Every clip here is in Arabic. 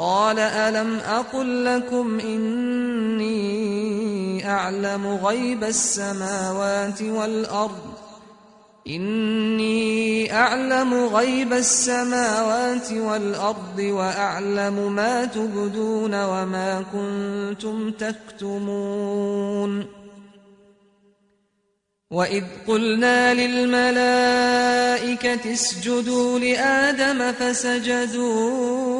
قال ألم أقل لكم إني أعلم غيب السماوات والأرض؟ إني أعلم غيب السماوات والأرض وأعلم ما تبدون وما كنتم تكتمون. وإذ قلنا للملائكة اسجدوا لآدم فسجدوا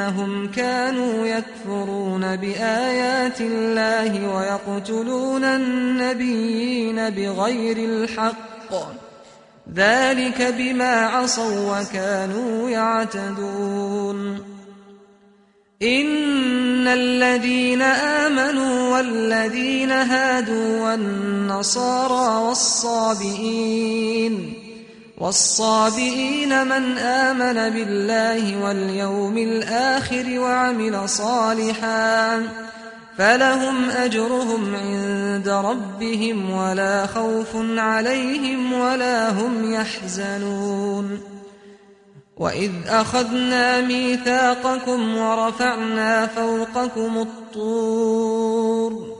بأنهم كانوا يكفرون بآيات الله ويقتلون النبيين بغير الحق. ذلك بما عصوا وكانوا يعتدون. إن الذين آمنوا والذين هادوا والنصارى والصابئين والصابئين من آمن بالله واليوم الآخر وعمل صالحاً فلهم أجرهم عند ربهم ولا خوف عليهم ولا هم يحزنون. وإذ أخذنا ميثاقكم ورفعنا فوقكم الطور.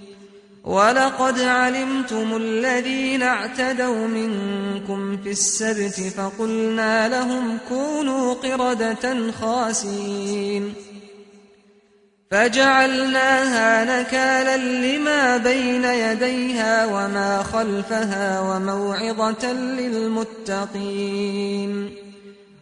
ولقد علمتم الذين اعتدوا منكم في السبت فقلنا لهم كونوا قردة خاسئين فجعلناها نكالا لما بين يديها وما خلفها وموعظة للمتقين.